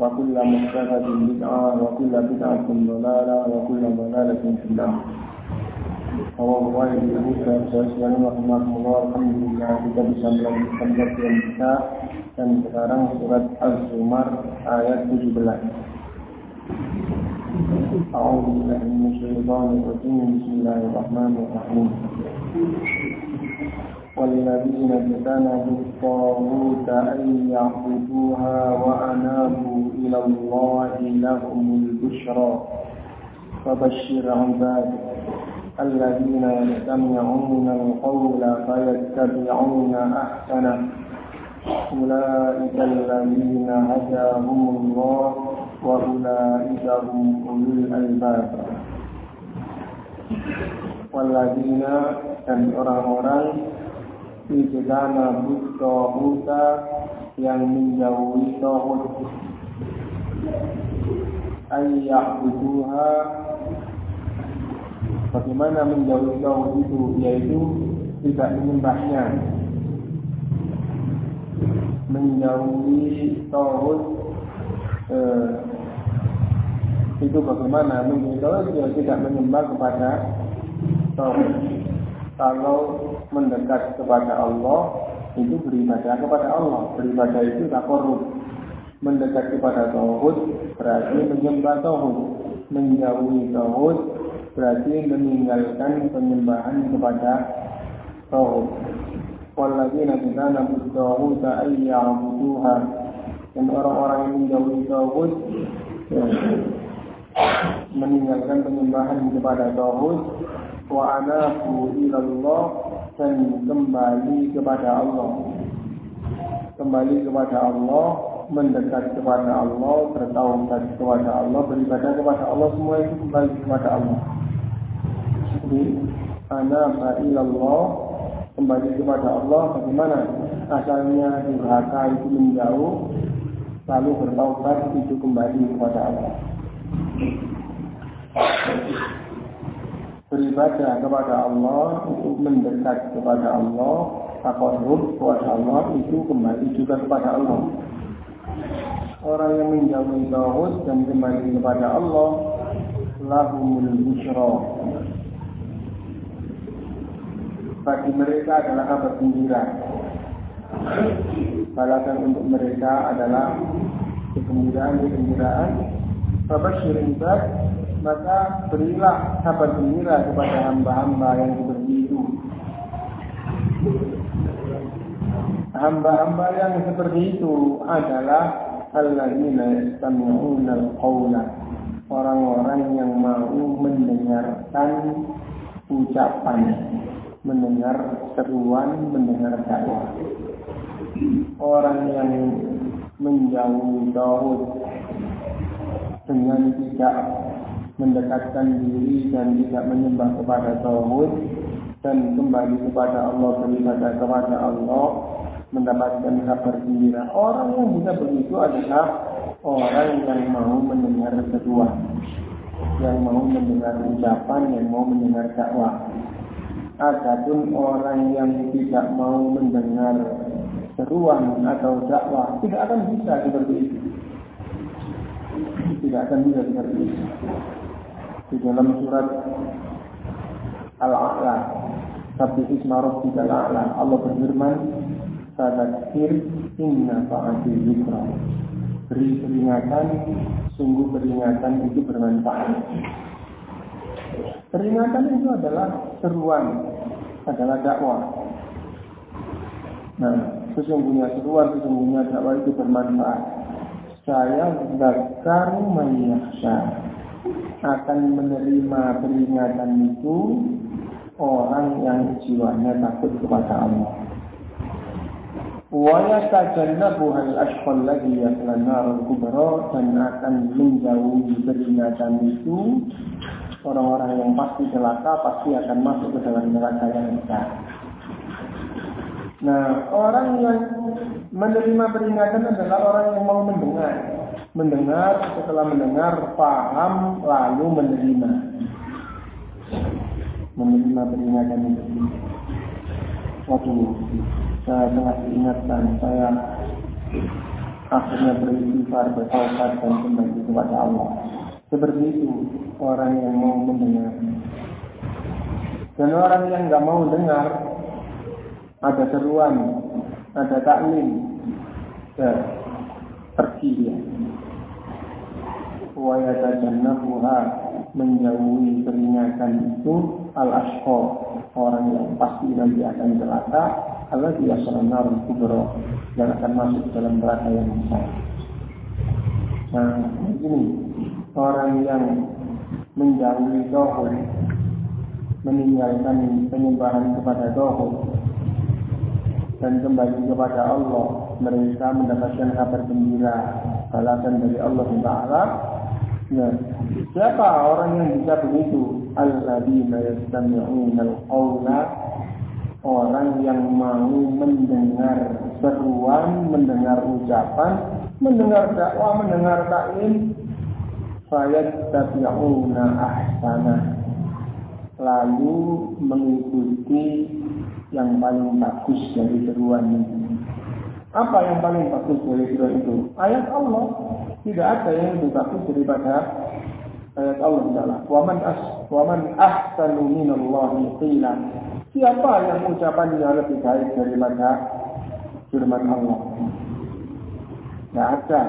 وكل محدثة بدعة وكل بدعة ضلالة وكل ضلالة في النار Allah Ibu dan saudara rahimahullah Alhamdulillah kita bisa melanjutkan kajian kita dan sekarang surat Az-Zumar ayat 17 أعوذ بالله من الشيطان الرجيم بسم الله الرحمن الرحيم والذين اجتنبوا الطاغوت أن يعبدوها وأنابوا إلى الله لهم البشرى. فبشر عباده الذين يستمعون القول فيتبعون أحسنه. أولئك الذين هداهم الله وأولئك هم أولو الألباب. والذين dan orang-orang Ijtana Buddha yang menjauhi Ayya'buduha Bagaimana menjauhi Tauhid itu? Yaitu tidak menyembahnya. Menjauhi Tauhid eh, Itu bagaimana? Menjauhi Tauhid ya tidak menyembah kepada Tauhid kalau mendekat kepada Allah itu beribadah kepada Allah. Beribadah itu tak korup. Mendekat kepada Tauhid berarti menyembah Tauhid. Menjauhi Tauhid berarti meninggalkan penyembahan kepada Tauhid. Walladzina kana bit-tauhid ayya'buduha. Dan orang-orang yang menjauhi Tauhid ya, meninggalkan penyembahan kepada Tauhid wa anafu ilallah dan kembali kepada Allah kembali kepada Allah mendekat kepada Allah bertaubat kepada Allah beribadah kepada Allah semua itu kembali kepada Allah. Jadi anafa ilallah kembali kepada Allah bagaimana? Asalnya durhaka itu menjauh lalu bertaubat itu kembali kepada Allah. Beribadah kepada Allah itu mendekat kepada Allah takarrub kepada Allah itu kembali juga kepada Allah orang yang menjauhi tauhid dan kembali kepada Allah lahumul busyra bagi mereka adalah kabar gembira. Balasan untuk mereka adalah kegembiraan-kegembiraan Bapak ibad maka berilah kabar gembira kepada hamba-hamba yang seperti itu. Hamba-hamba yang seperti itu adalah alladzina yastami'una al-qawla. Orang-orang yang mau mendengarkan ucapan, mendengar seruan, mendengar dakwah. Orang yang menjauhi tauhid dengan tidak mendekatkan diri dan tidak menyembah kepada Tauhid dan kembali kepada Allah beribadah kepada Allah mendapatkan kabar gembira. Orang yang bisa begitu adalah orang yang mau mendengar kedua. yang mau mendengar ucapan, yang mau mendengar dakwah. Adapun orang yang tidak mau mendengar seruan atau dakwah tidak akan bisa seperti itu. Tidak akan bisa seperti itu. Di dalam surat Al-A'la, Sabbi Isma Rabbika Al-A'la, Allah berfirman, Fadakir inna fa'ati zikra. Beri peringatan, sungguh peringatan itu bermanfaat. Peringatan itu adalah seruan, adalah dakwah. Nah, sesungguhnya seruan, sesungguhnya dakwah itu bermanfaat. Saya zakaru mayyahsya akan menerima peringatan itu orang yang jiwanya takut kepada Allah. Yatajannabuha al-ashqa alladhi yasla nar kubra dan akan menjauhi peringatan itu orang-orang yang pasti celaka pasti akan masuk ke dalam neraka yang besar. Nah, orang yang menerima peringatan adalah orang yang mau mendengar. Mendengar, setelah mendengar, paham, lalu menerima. Menerima peringatan itu. Waktu saya sangat diingatkan, saya akhirnya beristighfar, bertaubat dan kembali kepada Allah. Seperti itu orang yang mau mendengar. Dan orang yang nggak mau dengar, ada seruan, ada taklim, ya, pergi dia. Wa yatajannabuha menjauhi peringatan itu al ashqa orang yang pasti nanti akan celaka Allah dia nar kubro yang akan masuk dalam neraka yang besar. Nah, ini orang yang menjauhi dohur, meninggalkan penyembahan kepada dohur, dan kembali kepada Allah, mereka mendapatkan kabar gembira, balasan dari Allah Taala. Nah, siapa orang yang bisa begitu? Alladzina yastami'una al-qawla orang yang mau mendengar seruan, mendengar ucapan, mendengar dakwah, mendengar taklim, fayattabi'una ahsana lalu mengikuti yang paling bagus dari seruan itu. Apa yang paling bagus dari seruan itu? Ayat Allah. Tidak ada yang lebih bagus daripada ayat Allah. Waman waman ahsanu minallahi. Siapa yang ucapannya lebih baik daripada firman Allah? Tidak ada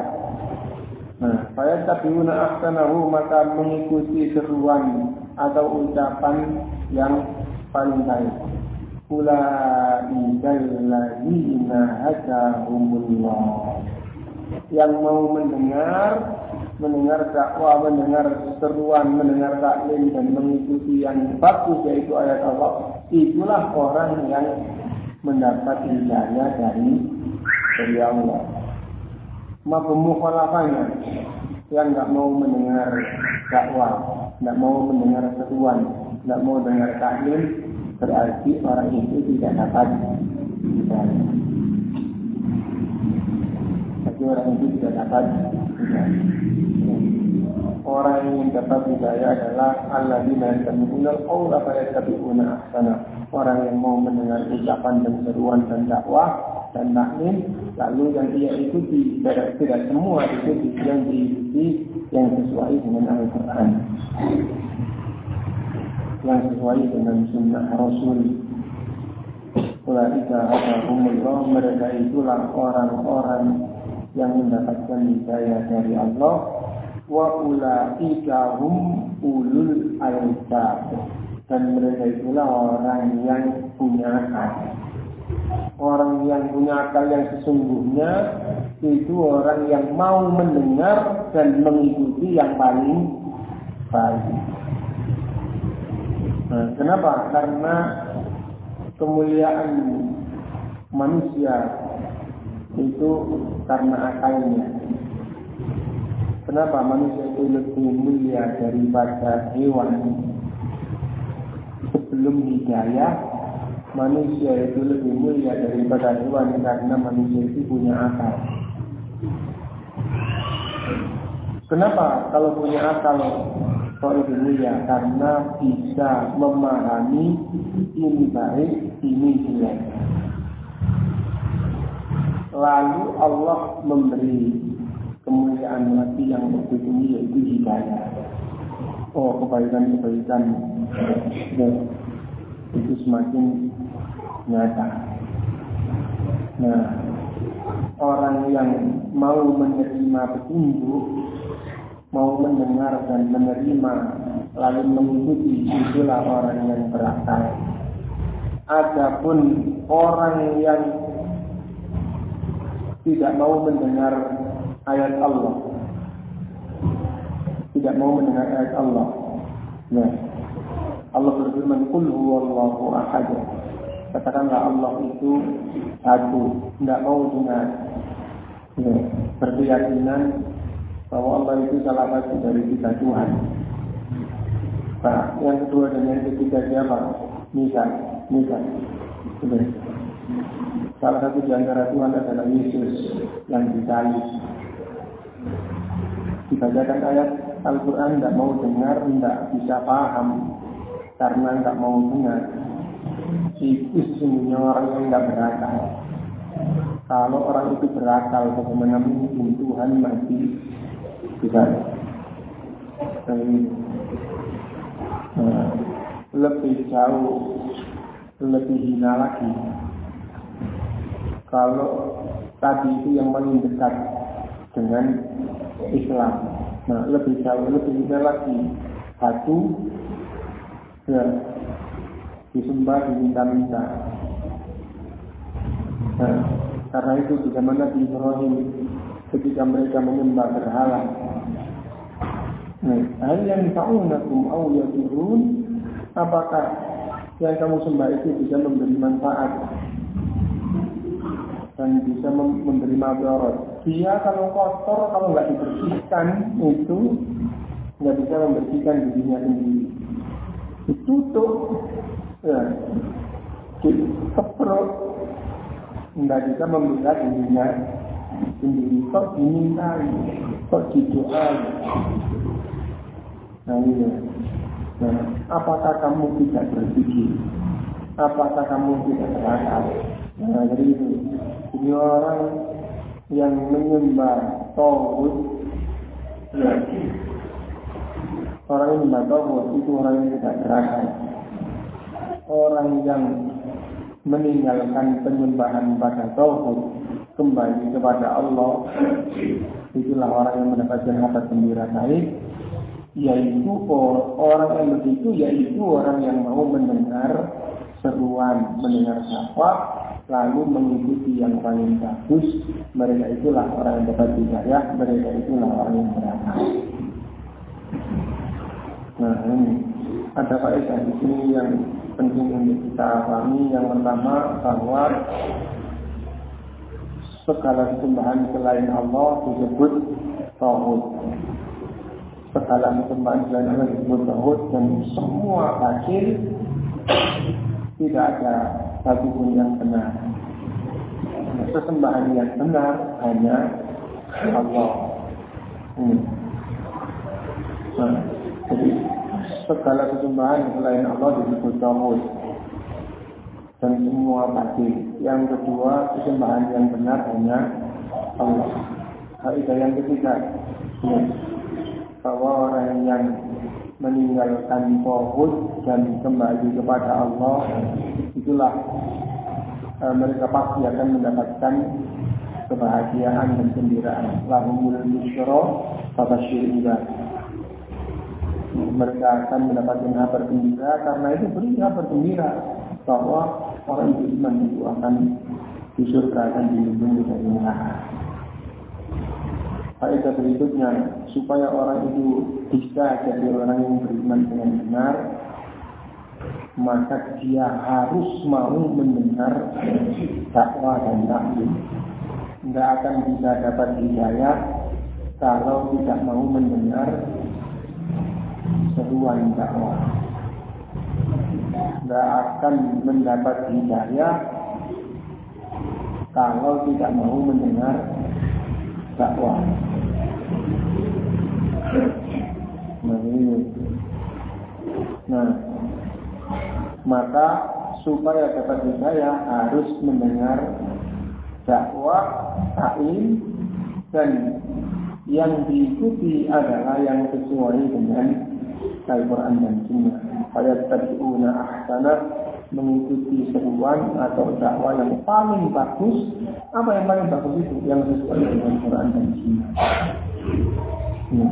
Nah, saya tabiuna ahsanahu maka mengikuti seruan atau ucapan yang paling baik. Ulaikal ladzina hadahumullah. Yang mau mendengar, mendengar dakwah, mendengar seruan, mendengar taklim dan mengikuti yang bagus yaitu ayat Allah, itulah orang yang mendapat hidayah dari dari Allah mafhum mukhalafahnya yang nggak mau mendengar dakwah, nggak mau mendengar seruan, nggak mau dengar taklim, berarti orang itu tidak dapat hidayah. Orang itu tidak dapat. Orang yang dapat hidayah adalah Allah yastami'una al-qawla fayattabi'una ahsana. Orang yang mau mendengar ucapan dan seruan dan dakwah dan taklim lalu yang dia ikuti tidak, tidak semua ikuti yang diikuti yang sesuai dengan Al-Quran yang sesuai dengan sunnah Rasul Ulaika Allah mereka itulah orang-orang yang mendapatkan hidayah dari Allah wa ulaika ulul albab dan mereka itulah orang yang punya akal Orang yang punya akal yang sesungguhnya itu orang yang mau mendengar dan mengikuti yang paling baik. Nah, kenapa? Karena kemuliaan manusia itu karena akalnya. Kenapa manusia itu lebih mulia daripada hewan? Sebelum hidayah, manusia itu lebih mulia daripada hewan karena manusia itu punya akal. Kenapa kalau punya akal kok itu mulia karena bisa memahami ini baik, ini jelek. Lalu Allah memberi kemuliaan hati yang lebih tinggi yaitu hidayah. Oh kebaikan-kebaikan ya, itu semakin nyata. Nah, orang yang mau menerima petunjuk, mau mendengar dan menerima, lalu mengikuti itulah orang yang berakal. Adapun orang yang tidak mau mendengar ayat Allah, tidak mau mendengar ayat Allah. Nah, Allah berfirman, "Qul huwallahu ahad." Katakanlah Allah itu satu, tidak mau dengar. Ya, berkeyakinan bahwa Allah itu salah satu dari tiga Tuhan. Nah, yang kedua dan yang ketiga siapa? Misal, misal. Sudah. Salah satu di antara Tuhan adalah Yesus yang disalib. Dibacakan ayat Al-Quran tidak mau dengar, tidak bisa paham karena tidak mau dengar. Itu sesungguhnya orang yang tidak berakal. Kalau orang itu berakal, bagaimana mungkin Tuhan mati tidak nah, lebih jauh, lebih hina lagi. Kalau tadi itu yang paling dekat dengan Islam. Nah, lebih jauh, lebih hina lagi. Satu, ya, disembah, diminta-minta. Nah, karena itu di Nabi Ibrahim ketika mereka menyembah berhala. Nah, hal yang ta'unakum aw turun, apakah yang kamu sembah itu bisa memberi manfaat dan bisa memberi madarat. Dia kalau kotor, kalau nggak dibersihkan itu nggak bisa membersihkan dirinya sendiri. Ditutup, ya, dikeprok, nggak bisa membela dirinya sendiri. Kok dimintai, kok didoai. Nah ini. Nah, apakah kamu tidak berpikir? Apakah kamu tidak berakal? Nah, jadi itu. Jadi orang yang menyembah Tauhid, ya, orang yang menyembah Tauhid itu orang yang tidak berakal. Orang yang meninggalkan penyembahan pada Tauhid kembali kepada Allah itulah orang yang mendapatkan harta gembira baik yaitu orang yang begitu yaitu orang yang mau mendengar seruan mendengar syafaat lalu mengikuti yang paling bagus. Mereka itulah orang yang dapat hidayah mereka itulah orang yang berakal nah ini. Ada faedah di sini yang penting untuk kita pahami. Yang pertama bahwa segala sembahan selain Allah disebut tauhid. Segala sembahan selain Allah disebut tauhid. Dan semua hasil tidak ada satu pun yang benar. Sesembahan yang benar hanya Allah. Hmm. Nah, jadi segala sesembahan selain Allah disebut tauhid dan semua batil. Yang kedua, kesembahan yang benar hanya Allah. Kaidah yang ketiga, ya, bahwa orang yang meninggalkan tauhid dan kembali kepada Allah, itulah e, mereka pasti akan mendapatkan kebahagiaan dan gembiraan. Lahumul busyra fabasyir Mereka akan mendapatkan kabar gembira karena itu beri kabar gembira bahwa orang beriman itu akan di surga akan dilindungi dari neraka. Faedah berikutnya, supaya orang itu bisa jadi orang yang beriman dengan benar, maka dia harus mau mendengar dakwah dan taklim. Tidak akan bisa dapat hidayah kalau tidak mau mendengar seruan dakwah tidak akan mendapat hidayah kalau tidak mau mendengar dakwah. Nah Nah, maka supaya dapat hidayah harus mendengar dakwah, ta'lim, dan yang diikuti adalah yang sesuai dengan Al-Quran dan Sunnah. Ayat tabi'una ahsana mengikuti seruan atau dakwah yang paling bagus. Apa yang paling bagus itu? Yang sesuai dengan Al-Quran dan Sunnah. Ya.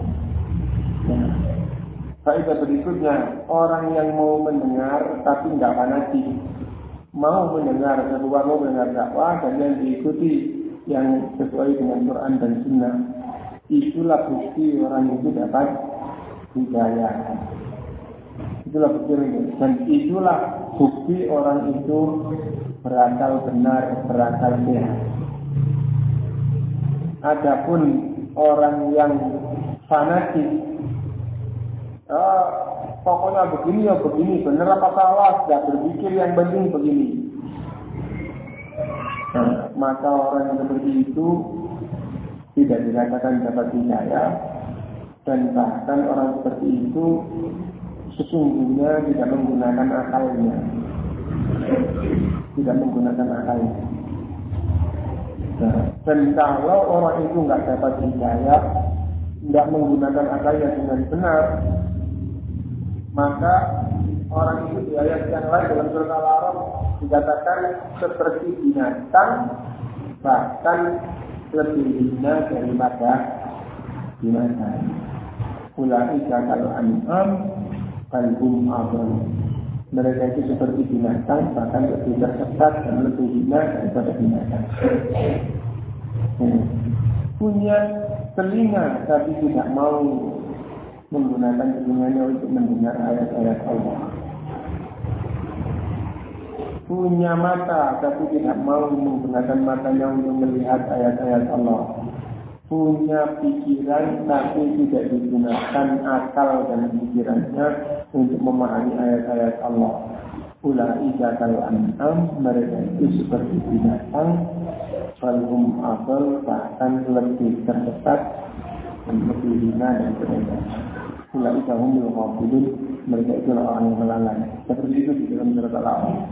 Faedah berikutnya, orang yang mau mendengar tapi tidak fanatik, mau mendengar seruan, mau mendengar dakwah dan yang diikuti yang sesuai dengan Quran dan Sunnah itulah bukti orang itu dapat hidayah. Itulah bukti. Dan itulah bukti orang itu berakal benar, berakal sehat. Adapun orang yang fanatik, oh, pokoknya begini ya begini, benar apa salah, tidak berpikir yang penting begini. Nah, maka orang yang seperti itu tidak dikatakan dapat hidayah dan bahkan orang seperti itu sesungguhnya tidak menggunakan akalnya. Tidak menggunakan akalnya. Nah, dan kalau orang itu nggak dapat hidayah tidak menggunakan akalnya dengan benar maka orang itu di ayat yang lain dalam surat Al-Araf dikatakan seperti binatang bahkan lebih hina daripada binatang. Ulaika kalau an'am kalbum abal. Mereka itu seperti binatang, bahkan lebih tersesat dan lebih hina daripada binatang. Hmm. Punya telinga tapi tidak mau menggunakan telinganya untuk mendengar ayat-ayat Allah punya mata tapi tidak mau menggunakan matanya untuk melihat ayat-ayat Allah. Punya pikiran tapi tidak digunakan akal dan pikirannya untuk memahami ayat-ayat Allah. Ulaika kal an'am mereka itu seperti binatang falhum abal bahkan lebih tersesat dan lebih hina dan berbeda. Ulaika humul mereka itu orang yang melalai. Seperti itu di dalam surat Al-A'raf.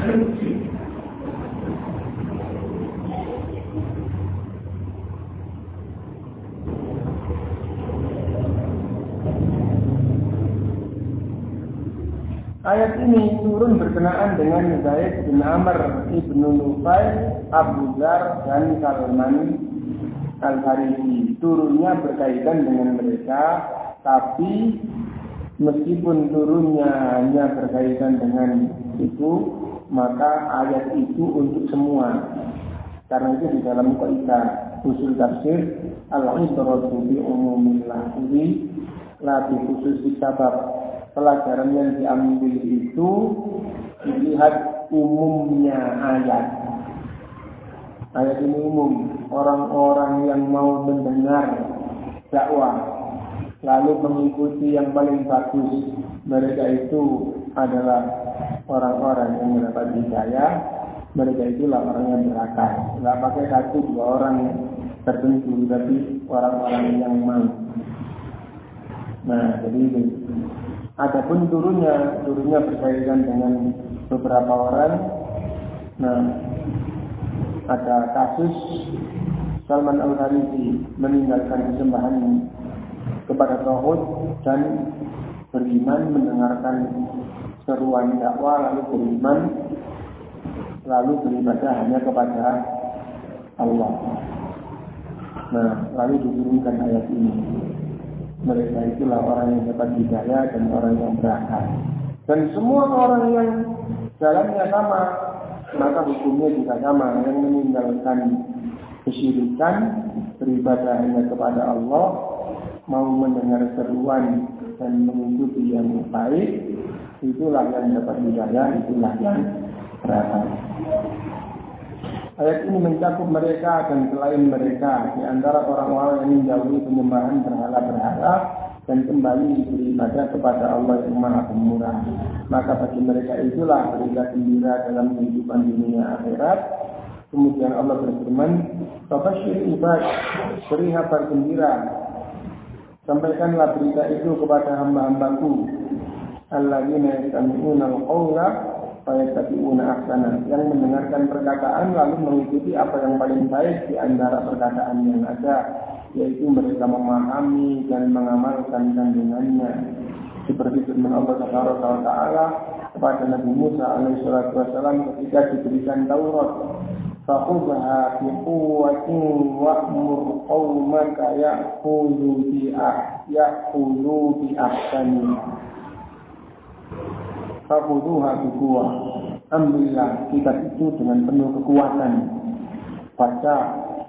Ayat ini turun berkenaan dengan Zaid bin Amr ibnu Nufail, Abu Dhar dan Salman al Farisi. Turunnya berkaitan dengan mereka, tapi meskipun turunnya hanya berkaitan dengan itu, maka ayat itu untuk semua. Karena itu di dalam kaidah usul tafsir al-ibratu bi umumil lafzi la bi sabab pelajaran yang diambil itu dilihat umumnya ayat. Ayat ini umum. Orang-orang yang mau mendengar dakwah lalu mengikuti yang paling bagus mereka itu adalah orang-orang yang mendapat hidayah mereka itulah orang yang berakal nggak pakai satu dua orang tertentu tapi orang-orang yang mau. Nah jadi itu Adapun turunnya, turunnya berkaitan dengan beberapa orang. Nah, ada kasus Salman Al Farisi meninggalkan kesembahan kepada Tauhid dan beriman mendengarkan seruan dakwah lalu beriman lalu beribadah hanya kepada Allah. Nah, lalu diturunkan ayat ini mereka itulah orang yang dapat hidayah dan orang yang berakal. Dan semua orang yang jalannya sama, maka hukumnya juga sama. Yang meninggalkan kesyirikan, beribadah hanya kepada Allah, mau mendengar seruan dan mengikuti yang baik, itulah yang dapat hidayah, itulah yang berakal. Ayat ini mencakup mereka dan selain mereka di antara orang-orang yang menjauhi penyembahan berhala-berhala dan kembali beribadah kepada Allah yang Maha Pemurah. Maka bagi mereka itulah berita gembira dalam kehidupan dunia akhirat Kemudian Allah berfirman, Fabashir ibad, beri kabar gembira. Sampaikanlah berita itu kepada hamba-hambaku. Alladzina yastami'una al-qawla fayattabi'una ahsana. Yang mendengarkan perkataan lalu mengikuti apa yang paling baik di antara perkataan yang ada, yaitu mereka memahami dan mengamalkan kandungannya. Seperti firman Allah Taala kepada Nabi Musa alaihissalam ketika diberikan Taurat فخذها بقوة وأمر قومك يأخذوا يأخذوا بأحسنها Fakuduha bikuwa Ambillah kitab itu dengan penuh kekuatan Baca,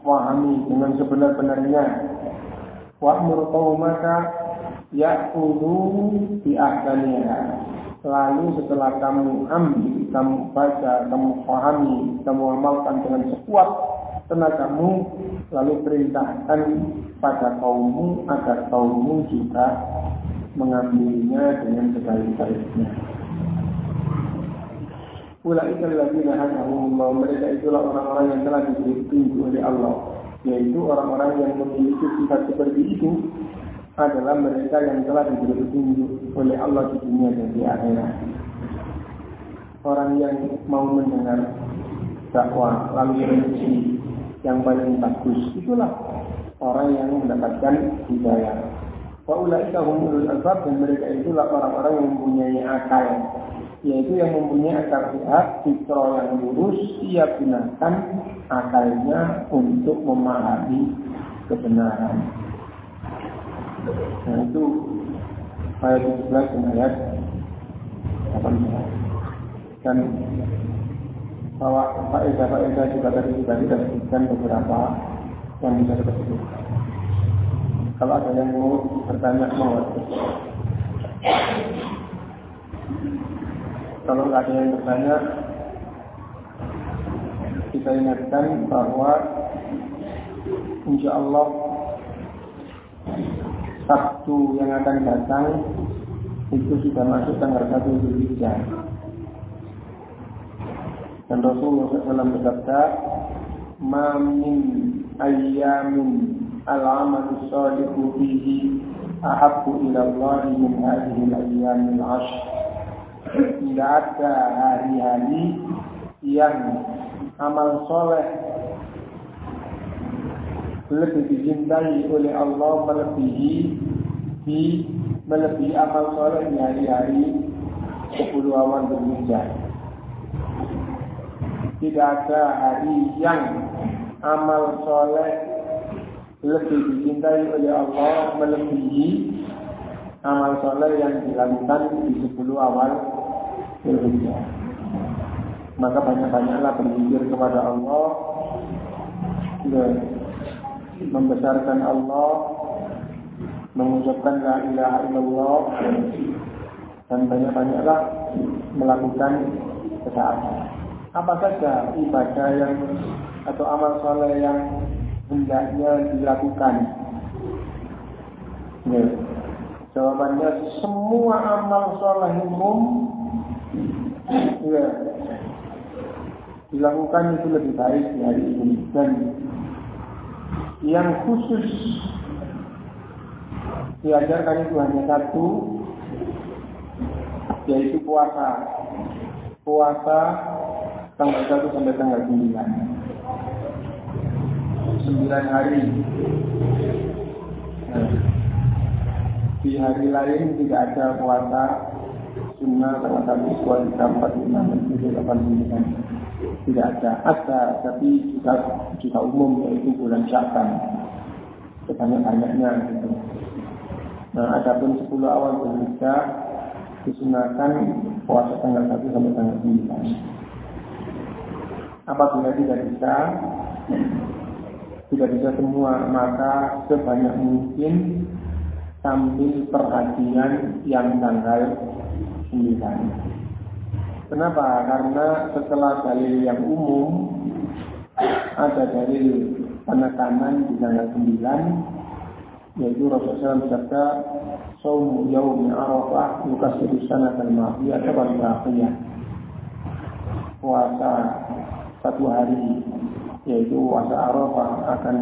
wahami dengan sebenar-benarnya Wa'mur qawmaka Ya'kudu bi ahsaniha Lalu setelah kamu ambil, kamu baca, kamu pahami, kamu amalkan dengan sekuat tenagamu, lalu perintahkan pada kaummu agar kaummu juga mengambilnya dengan sebaik-baiknya. Ulaika alladzina hadahumullah mereka itulah orang-orang yang telah diberi petunjuk oleh Allah yaitu orang-orang yang memiliki sifat seperti itu adalah mereka yang telah diberi petunjuk oleh Allah di dunia dan di akhirat. Orang yang mau mendengar dakwah lalu merevisi yang paling bagus itulah orang yang mendapatkan hidayah. Wa ulaika humul albab dan mereka itulah orang-orang yang mempunyai akal yaitu yang mempunyai akal sehat, fitro yang lurus, ia gunakan akalnya untuk memahami kebenaran. Nah itu ayat 17 dan ayat 18. Dan bahwa faedah-faedah juga tadi sudah kita sebutkan beberapa yang bisa kita. Kalau ada yang mau bertanya, mau Kalau ada yang bertanya, kita ingatkan bahwa insya Allah Sabtu yang akan datang itu sudah masuk tanggal 1 Zulhijjah. Dan Rasulullah SAW bersabda, "Ma min ayyamin al-amalu salihu fihi ahabbu ila min hadhihi al-ayyam al-ashr." Tidak ada hari-hari yang amal soleh lebih dicintai oleh Allah melebihi di melebihi amal soleh di hari-hari sepuluh awan berhijrah. Tidak ada hari yang amal soleh lebih dicintai oleh Allah melebihi amal soleh yang dilakukan di sepuluh awal berhijrah. Maka banyak-banyaklah berzikir kepada Allah membesarkan Allah, mengucapkan la ilaha illallah dan banyak-banyaklah melakukan ketaatan. Apa saja ibadah yang atau amal soleh yang hendaknya dilakukan? Ya. Jawabannya semua amal soleh umum ya, dilakukan itu lebih baik di hari ini dan yang khusus diajarkan itu hanya satu yaitu puasa. Puasa tanggal 1 sampai tanggal 9 9 hari. Nah, di hari lain tidak ada puasa sunnah tanggal 1, 2, 3, 4, 5, 6, 7, 8, 9 tidak ada ada tapi juga juga umum yaitu bulan Syaban sebanyak-banyaknya gitu. Nah, ada pun 10 awal berhijrah disunahkan puasa tanggal 1 sampai tanggal 9. Apabila tidak bisa, tidak bisa semua, maka sebanyak mungkin sambil perhatian yang tanggal 9. Kenapa? Karena setelah dalil yang umum ada dalil penekanan di tanggal 9 yaitu Rasulullah SAW bersabda yaumi arafah yukasiru sanatan mafiyah atau baqiyah Puasa satu hari yaitu puasa Arafah akan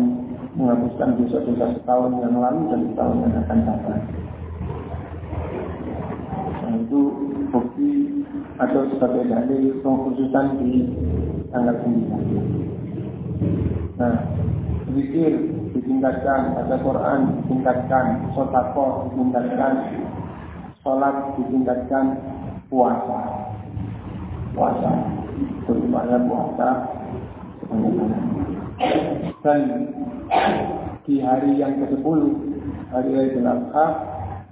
menghapuskan dosa-dosa setahun yang lalu dan setahun yang akan datang. Nah, itu atau sebagai dalil pengkhususan di tanggal 9. Nah, zikir ditingkatkan, baca Quran ditingkatkan, sotako ditingkatkan, sholat ditingkatkan, puasa. Puasa, bagaimana puasa dan di hari yang ke-10 hari Idul Adha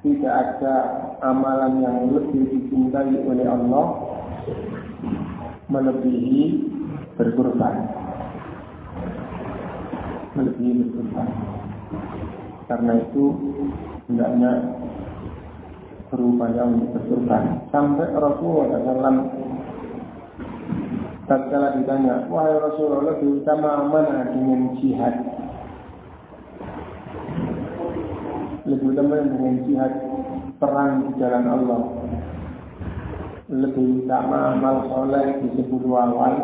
tidak ada amalan yang lebih dicintai oleh Allah melebihi berkurban melebihi berkurban karena itu hendaknya berupaya untuk berkurban sampai Rasulullah SAW tatkala ditanya wahai Rasulullah lebih utama mana dengan jihad? Lebih utama dengan jihad perang di jalan Allah lebih utama amal soleh di sepuluh awal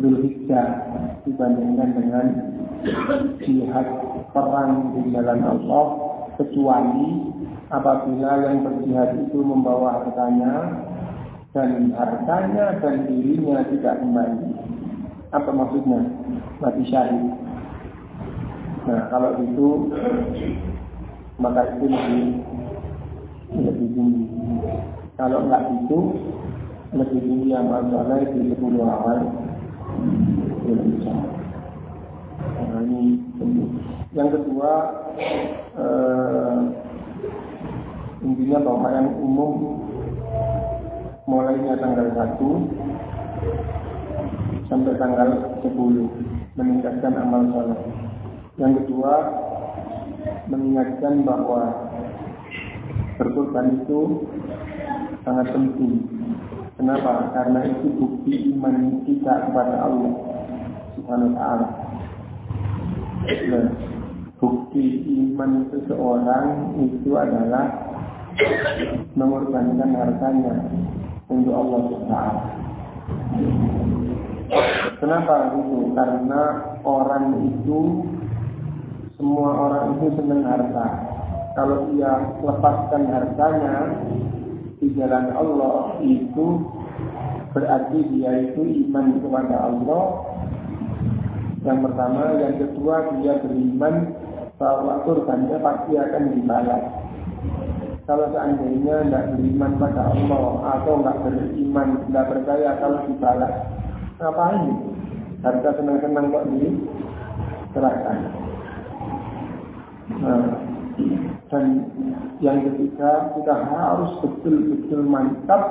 Hijjah dibandingkan dengan jihad perang di jalan Allah kecuali apabila yang berjihad itu membawa hartanya dan hartanya dan dirinya tidak kembali. Apa maksudnya? Mati syahid. Nah, kalau itu maka itu lebih lebih tinggi. Kalau enggak itu lebih tinggi amal soleh di 10 awal bisa. Nah, ini yang kedua eh, intinya yang umum mulainya tanggal 1 sampai tanggal 10 meningkatkan amal soleh. Yang kedua mengingatkan bahwa berkorban itu sangat penting. Kenapa? Karena itu bukti iman kita kepada Allah Subhanahu wa taala. Nah, bukti iman seseorang itu adalah mengorbankan hartanya untuk Allah Subhanahu Kenapa itu? Karena orang itu semua orang itu senang harta. Kalau ia lepaskan hartanya di jalan Allah itu berarti dia itu iman kepada Allah. Yang pertama, yang kedua dia beriman bahwa kurbannya pasti akan dibalas. Kalau seandainya tidak beriman pada Allah atau nggak beriman, tidak percaya kalau dibalas, ngapain? Harta senang-senang kok diserahkan. Nah, dan yang ketiga, kita harus betul-betul mantap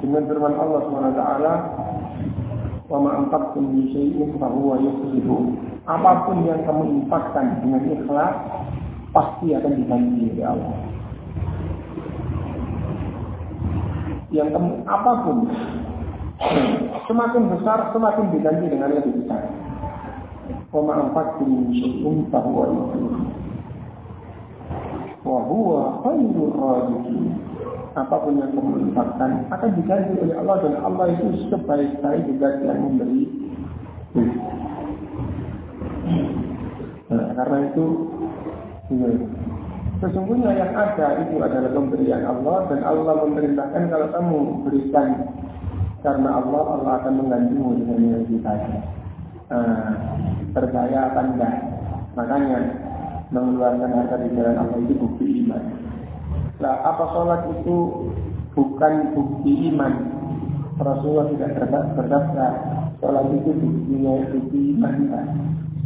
dengan firman Allah SWT wa syai'in. Apa pun yang kamu infakkan dengan ikhlas pasti akan dibagi oleh Allah. Yang kamu apa pun semakin besar semakin diganti dengan lebih besar. Wa syai'in. Wahuwa khairul rajikin. Apa pun yang kamu infakkan akan diganti oleh Allah dan Allah itu sebaik-baik juga yang memberi. Nah, karena itu ya. Sesungguhnya yang ada itu adalah pemberian Allah dan Allah memerintahkan kalau kamu berikan karena Allah Allah akan menggantimu dengan yang lebih baik. Nah, percaya enggak. Makanya mengeluarkan harta di jalan Allah itu bukti iman. Lah apa sholat itu bukan bukti iman? Rasulullah tidak bersabda sholat itu buktinya bukti iman. Kan?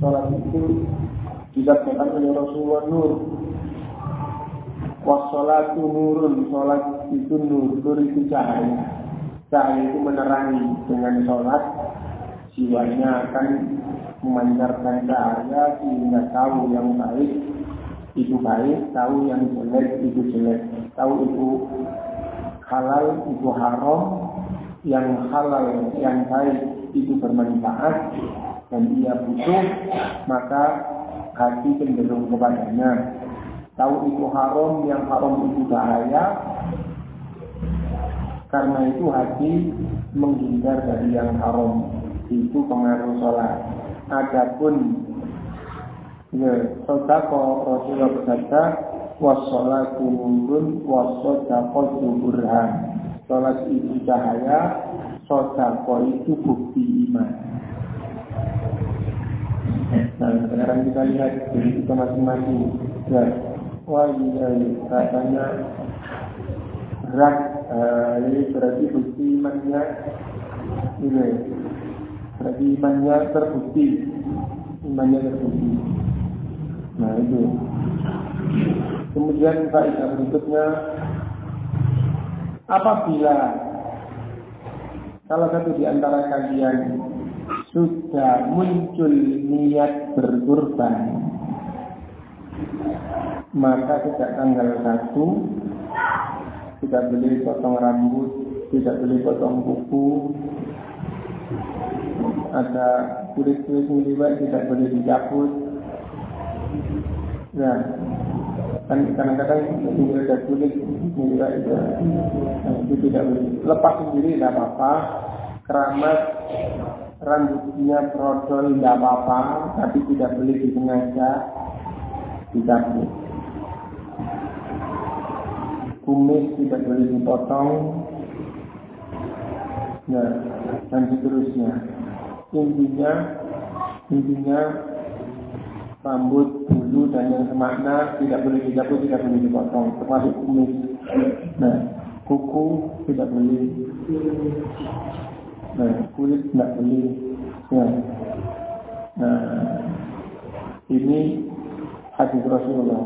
Sholat itu disabdakan oleh Rasulullah nur. Wassolatu nurun, sholat itu nur, nur itu cahaya. Cahaya itu menerangi dengan sholat, jiwanya akan memancarkan cahaya sehingga tahu yang baik itu baik, tahu yang jelek itu jelek, tahu itu halal itu haram, yang halal yang baik itu bermanfaat dan ia butuh maka hati cenderung kepadanya. Tahu itu haram, yang haram itu bahaya, karena itu hati menghindar dari yang haram itu pengaruh sholat. Adapun ya, sodako Rasulullah berkata wassolatu nurun wasodako burhan. Sholat itu cahaya, sodako itu bukti iman. Nah, sekarang kita lihat diri kita masing-masing. Ya, wah, ya, katanya berat, uh, ini berarti bukti imannya ini berarti imannya terbukti. Imannya terbukti. Nah itu. Kemudian faedah berikutnya. Apabila salah satu di antara kalian sudah muncul niat berkurban maka sejak tanggal satu tidak boleh potong rambut, tidak boleh potong kuku, ada kulit-kulit melibat tidak boleh dicabut. Nah, kan kadang-kadang tinggal ada kulit melibat itu, nah, itu tidak boleh. Lepas sendiri tidak apa-apa, keramat rambutnya brodol tidak apa-apa, tapi tidak boleh disengaja dicabut kumis tidak boleh dipotong, nah, dan seterusnya. Intinya, intinya rambut, bulu dan yang semakna tidak boleh dicabut, tidak boleh dipotong, termasuk kumis. Nah, kuku tidak boleh, nah, kulit tidak boleh. Nah, nah ini hadis Rasulullah.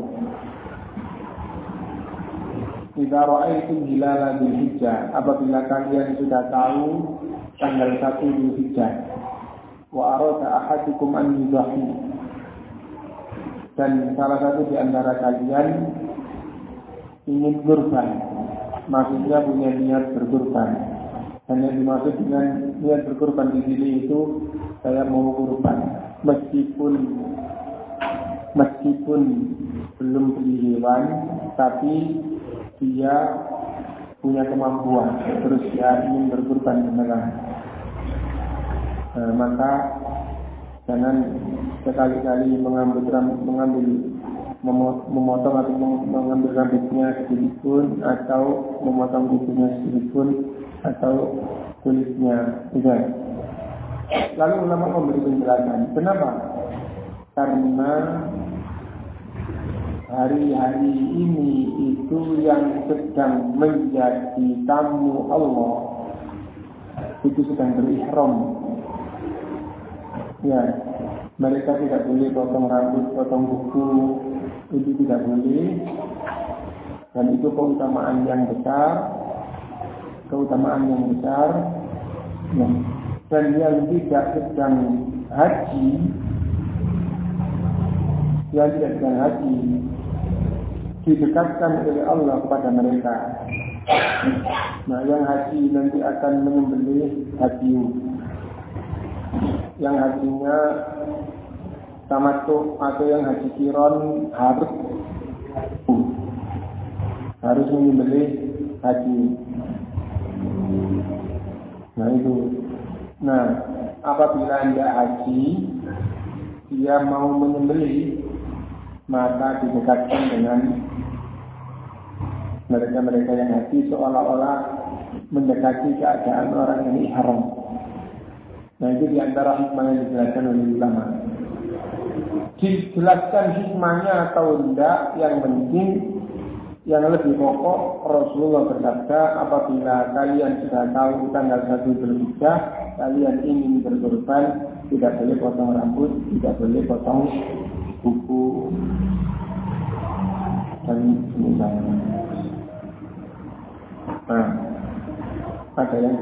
Jika ra'aitum hilala bil hijjah Apabila kalian sudah tahu Tanggal satu bil hijjah Wa arada ahadukum an yudahi. Dan salah satu di antara kalian Ingin kurban. Maksudnya punya niat berkurban. Dan yang dimaksud dengan niat berkurban di sini itu Saya mau kurban. Meskipun Meskipun belum beli hewan Tapi dia punya kemampuan. Terus dia ingin berkorban beneran nah, maka jangan sekali-kali mengambil mengambil memotong atau mengambil rambutnya sedikit pun atau memotong kukunya sedikit pun atau kulitnya tidak. Lalu ulama memberi penjelasan. Kenapa? Karena hari-hari ini itu yang sedang menjadi tamu Allah itu sedang berihram ya mereka tidak boleh potong rambut potong kuku itu tidak boleh dan itu keutamaan yang besar keutamaan yang besar ya. dan yang tidak sedang haji yang tidak sedang haji didekatkan oleh Allah kepada mereka. Nah, yang haji nanti akan menyembelih haji. Yang hajinya tuh atau yang haji kiron harus harus menyembelih haji. Nah itu. Nah, apabila anda haji, dia mau menyembelih, maka didekatkan dengan mereka-mereka yang haji seolah-olah mendekati keadaan orang yang ihram. Nah itu di antara hikmah yang dijelaskan oleh ulama. Dijelaskan hikmahnya atau tidak, yang penting yang lebih pokok Rasulullah berkata apabila kalian sudah tahu tanggal satu berhijjah kalian ingin berkorban tidak boleh potong rambut tidak boleh potong buku dan misalnya Nah, ada yang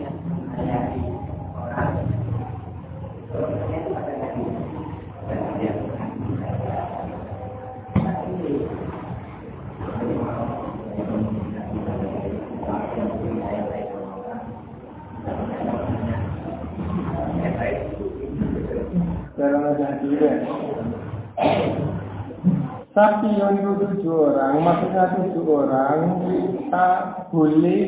Tapi untuk tujuh orang, maksudnya tujuh orang, kita boleh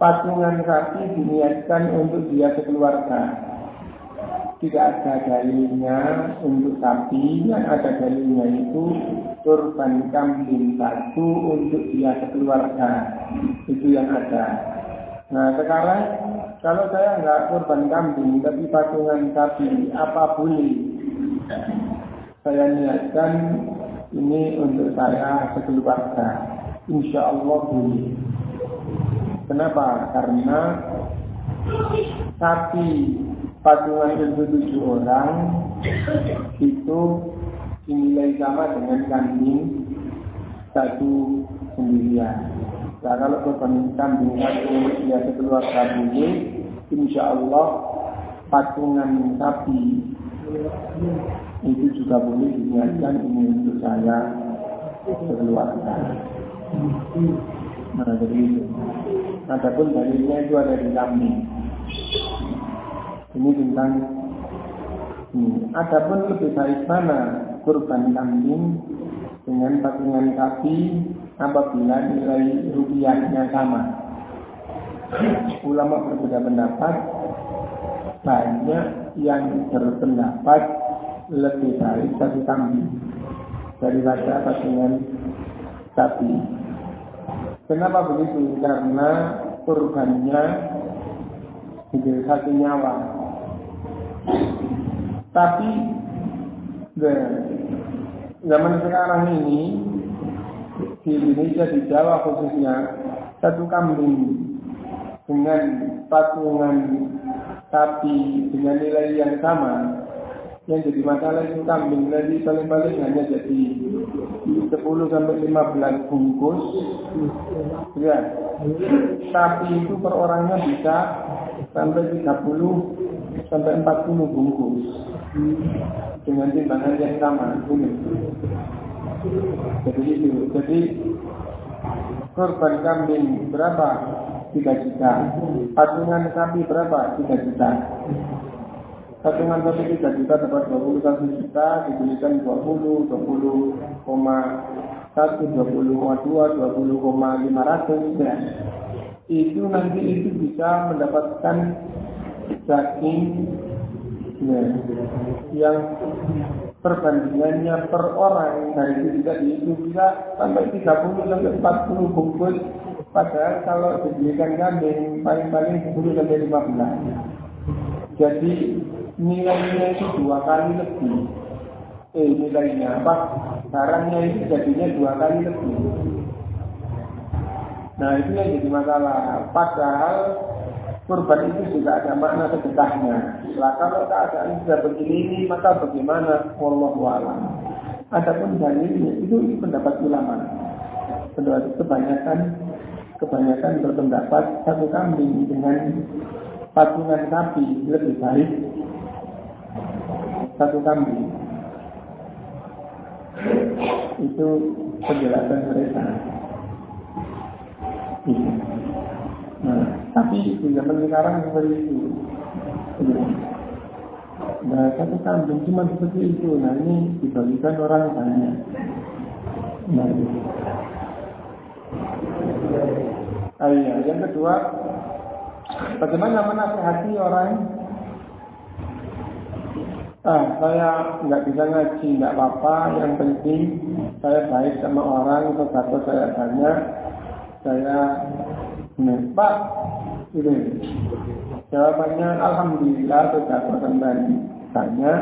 patungan sapi diniatkan untuk dia sekeluarga. Tidak ada dalilnya untuk sapi, yang ada dalilnya itu kurban kambing satu untuk dia sekeluarga. Itu yang ada. Nah sekarang kalau saya nggak kurban kambing tapi patungan sapi, apa boleh? Saya niatkan ini untuk saya sekeluarga. Insya Allah boleh. Kenapa? Karena sapi patungan itu tujuh orang itu dinilai sama dengan kambing satu sendirian. Nah kalau korban kambing satu ya sekeluarga boleh, insya Allah patungan sapi itu juga boleh diniatkan ini untuk saya keluarga. Nah, jadi itu. Adapun dalilnya itu ada di kami. Ini tentang ini. Adapun lebih baik mana kurban kambing dengan patungan sapi apabila nilai rupiahnya sama. Ulama berbeda pendapat, banyak yang berpendapat lebih baik satu kambing daripada patungan sapi. Kenapa begitu? Karena kurbannya itu satu nyawa. Tapi zaman sekarang ini di Indonesia di Jawa khususnya satu kambing dengan patungan sapi dengan nilai yang sama yang jadi masalah itu kambing. Nanti paling-paling hanya jadi 10 sampai 15 bungkus. Ya sapi itu per orangnya bisa sampai 30 sampai 40 bungkus. Dengan timbangan yang sama ini. Jadi itu. Jadi korban kambing berapa? 3 juta. Patungan sapi berapa? 3 juta Patungan satu tiga juta dapat dua puluh satu juta, dibelikan dua puluh, dua puluh koma satu, dua puluh koma dua, dua puluh koma lima ratus ya. Itu nanti itu bisa mendapatkan daging ya, yang perbandingannya per orang dari itu tidak dihitung bisa sampai 30 sampai 40 bungkus padahal kalau dibelikan kambing paling-paling 10 sampai 15 jadi nilainya itu dua kali lebih. Eh nilainya apa? Barangnya itu jadinya dua kali lebih. Nah itu yang jadi masalah. Padahal kurban itu juga ada makna sedekahnya. Lah kalau keadaan sudah begini ini maka bagaimana? Wallahu a'lam. Adapun dalilnya itu, itu pendapat ulama. Pendapat kebanyakan kebanyakan berpendapat satu kambing dengan patungan sapi lebih baik. Satu kambing. Itu penjelasan mereka. Iya. nah tapi di zaman sekarang seperti itu. Nah satu kambing cuma seperti itu. Nah ini dibagikan orang banyak. Nah Ah, iya. Yang kedua, bagaimana menasehati orang? Ah, saya nggak bisa ngaji, nggak apa-apa. Yang penting saya baik sama orang, sesuatu saya tanya, saya Pak, ini. Jawabannya Alhamdulillah sudah kembali tanya,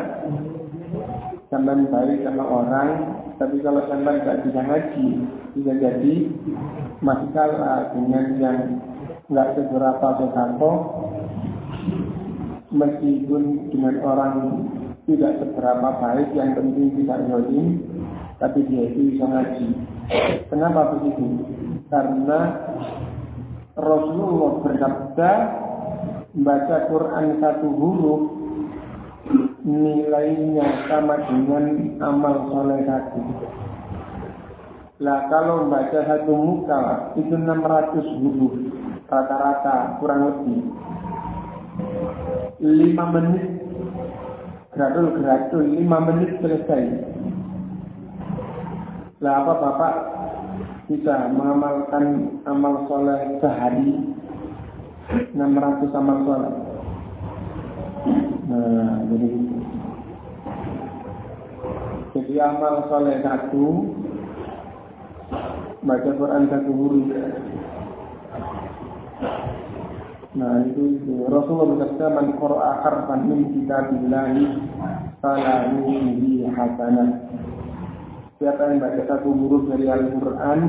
sampai baik sama orang, tapi kalau sampai nggak bisa ngaji, bisa jadi masalah dengan yang nggak seberapa sesuatu, meskipun dengan orang tidak seberapa baik, yang penting tidak zolim, tapi dia itu bisa ngaji. Kenapa begitu? Karena Rasulullah bersabda, baca Quran satu huruf, nilainya sama dengan amal soleh satu. Lah kalau baca satu muka itu 600 huruf rata-rata kurang lebih. 5 menit gratul lima menit selesai. Lah apa Bapak bisa mengamalkan amal soleh sehari 600 amal soleh? Nah, jadi Jadi amal soleh satu baca Quran satu huruf. Nah itu, itu. Rasulullah berkata man qara'a harfan min kitabillahi fala yuhi hasanah Siapa yang baca satu huruf dari Al-Quran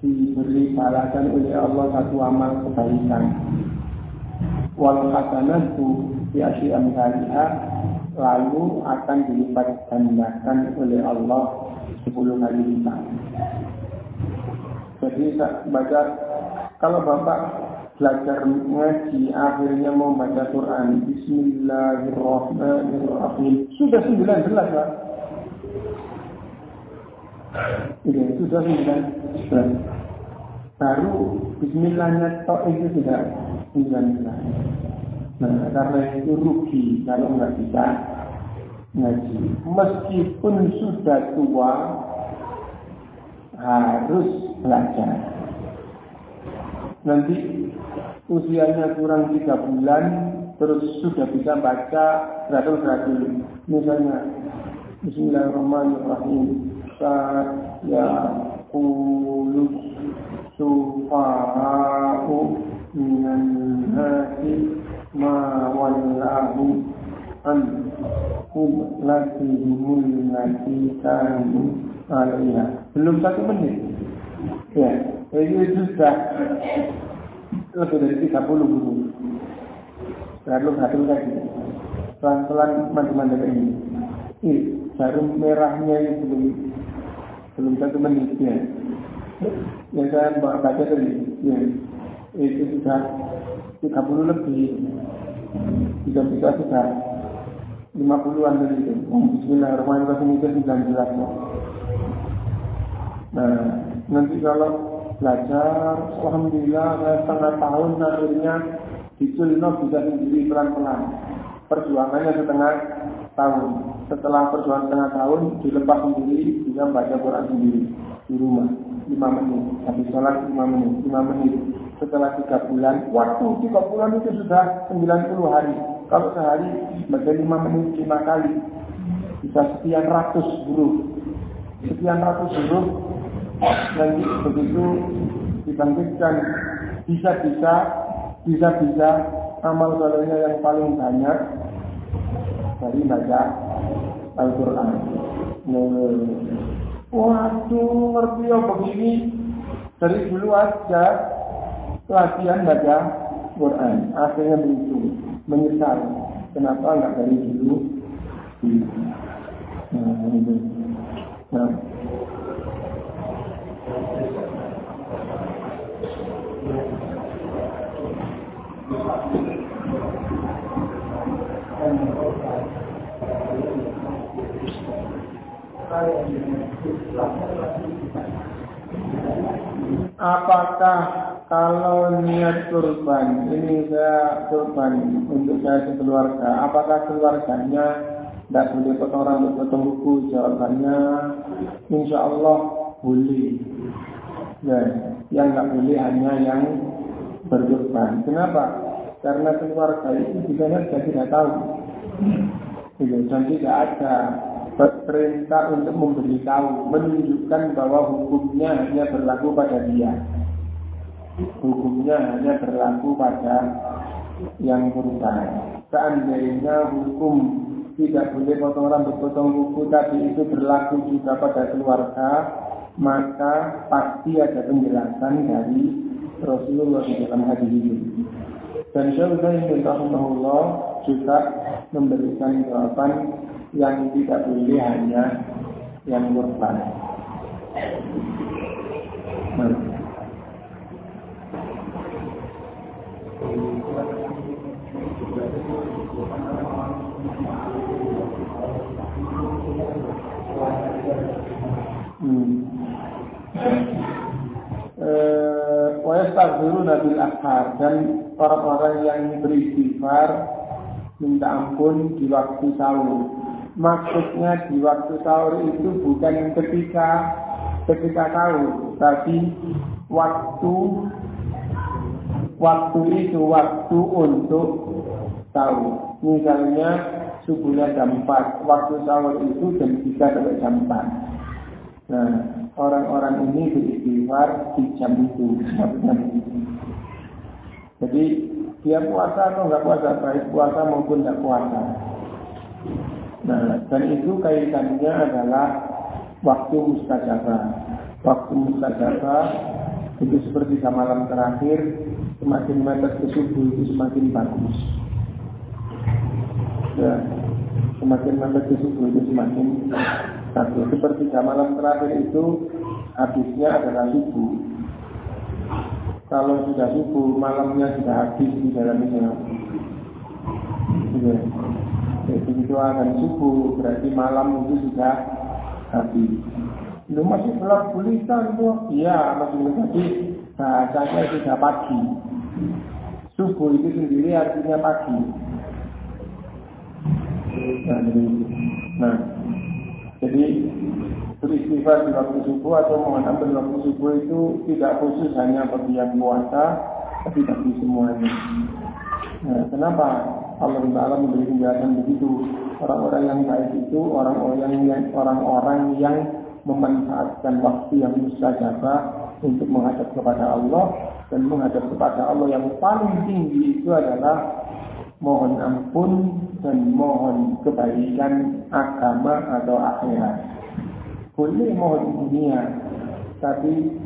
diberi balasan oleh Allah satu amal kebaikan. Wal hasanatu fi amsalha lalu akan dilipat gandakan oleh Allah sepuluh kali lipat. Jadi baca kalau Bapak belajar ngaji akhirnya mau baca Quran Bismillahirrahmanirrahim sudah sembilan belas Pak Iya, sudah sembilan belas. Baru Bismillahnya tok itu sudah sembilan belas. Nah, karena itu rugi kalau nggak bisa ngaji. Meskipun sudah tua, harus belajar. Nanti usianya kurang tiga bulan, terus sudah bisa baca gratul-gratul. Misalnya, Bismillahirrahmanirrahim. Ya qulu sufa'u minan nasi ma wallahu an qiblatihimul lati kanu alaiha. Belum satu menit. Ya ini sudah. Lebih dari 30 guru lalu satu lagi. Pelan-pelan teman-teman ini. Ini jarum merahnya itu belum belum satu menit ya. Yang saya baca tadi, ya, itu sudah 30 lebih, bisa bisa sudah 50-an tadi itu. Oh, Bismillahirrahmanirrahim. Itu 19 Nah, nanti kalau belajar, Alhamdulillah setengah tahun akhirnya di Culino bisa sendiri pelan-pelan. Perjuangannya setengah tahun. Setelah perjuangan setengah tahun dilepas sendiri bisa baca Quran sendiri di rumah lima menit. Habis sholat lima menit, lima menit. Setelah tiga bulan, waktu tiga bulan itu sudah 90 hari. Kalau sehari baca lima menit lima kali bisa sekian ratus huruf. Sekian ratus huruf nanti begitu dibangkitkan bisa-bisa bisa-bisa amal solehnya yang paling banyak dari baca Al-Quran. Waduh, ngerti ya begini. Dari dulu aja latihan baca Quran. Akhirnya begitu. Menyesal. Kenapa enggak dari dulu? Nah. Nah. Apakah kalau niat kurban ini saya kurban untuk saya sekeluarga, apakah keluarganya tidak boleh potong rambut potong kuku? Jawabannya, insya Allah boleh. Ya, yang nggak boleh hanya yang berkurban. Kenapa? Karena keluarga itu bisa saja tidak tahu. Ya, dan tidak ada perintah untuk memberitahu, menunjukkan bahwa hukumnya hanya berlaku pada dia. Hukumnya hanya berlaku pada yang berubah. Seandainya hukum tidak boleh potong rambut, potong kuku tapi itu berlaku juga pada keluarga, maka pasti ada penjelasan dari Rasulullah di dalam hadis ini. Dan Syaikhul bin Rahimahullah juga memberikan jawaban yang tidak boleh hanya yang korban. Hmm. Wayastagfiruna bil dan orang-orang yang beristighfar minta ampun di waktu sahur maksudnya di waktu sahur itu bukan ketika ketika tahu tapi waktu waktu itu waktu untuk tahu. Misalnya subuhnya jam 4, waktu sahur itu jam 3 sampai jam 4. Nah, orang-orang ini beristighfar di jam itu, jam. Jadi dia puasa atau nggak puasa, baik puasa maupun nggak puasa. Nah, dan itu kaitannya adalah waktu mustajabah. Waktu mustajabah itu seperti malam terakhir, semakin mepet ke subuh itu semakin bagus. Ya, semakin mepet ke subuh itu semakin bagus. Seperti malam terakhir itu habisnya adalah subuh. Kalau sudah subuh, malamnya sudah habis di dalamnya. Ya. Jadi itu akan subuh, berarti malam itu sudah habis. Lu masih belum tulisan tuh? Iya, masih belum tapi bahasanya sudah pagi. Subuh itu sendiri artinya pagi. Nah, jadi, nah, jadi beristighfar di waktu subuh atau ampun di waktu subuh itu tidak khusus hanya bagi yang puasa, tapi bagi semuanya. Nah, kenapa Allah Taala memberi penjelasan begitu? Orang-orang yang baik itu orang-orang yang orang-orang yang memanfaatkan waktu yang mustajabah untuk menghadap kepada Allah dan menghadap kepada Allah yang paling tinggi itu adalah mohon ampun dan mohon kebaikan agama atau akhirat. Boleh mohon dunia, tapi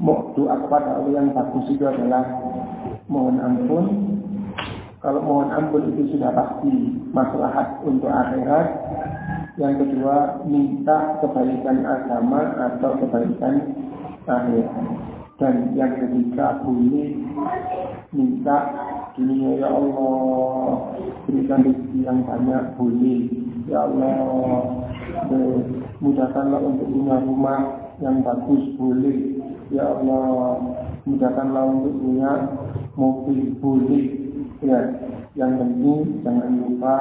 doa kepada Allah yang bagus itu adalah mohon ampun. Kalau mohon ampun itu sudah pasti maslahat untuk akhirat, yang kedua, minta kebaikan agama atau kebaikan akhirat. Dan yang ketiga, boleh minta dunia ya Allah. Berikan rezeki yang banyak boleh ya Allah. Mudahkanlah untuk punya rumah yang bagus boleh ya Allah. Mudahkanlah untuk punya mobil boleh ya yang penting jangan lupa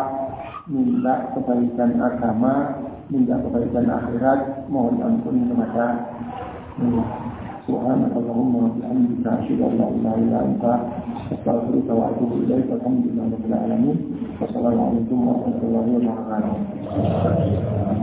minta kebaikan agama, minta kebaikan akhirat, mohon ampun kepada Allah. Subhanallahumma wa bihamdika asyhadu. Wassalamualaikum warahmatullahi wabarakatuh.